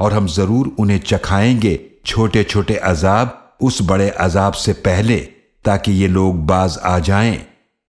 और हम ज़रूर उन्हें चखाएँगे छोटे छोटे अजाब उस बड़े अजाब से पहले, ताकि ये लोग बाज आ जाएँ।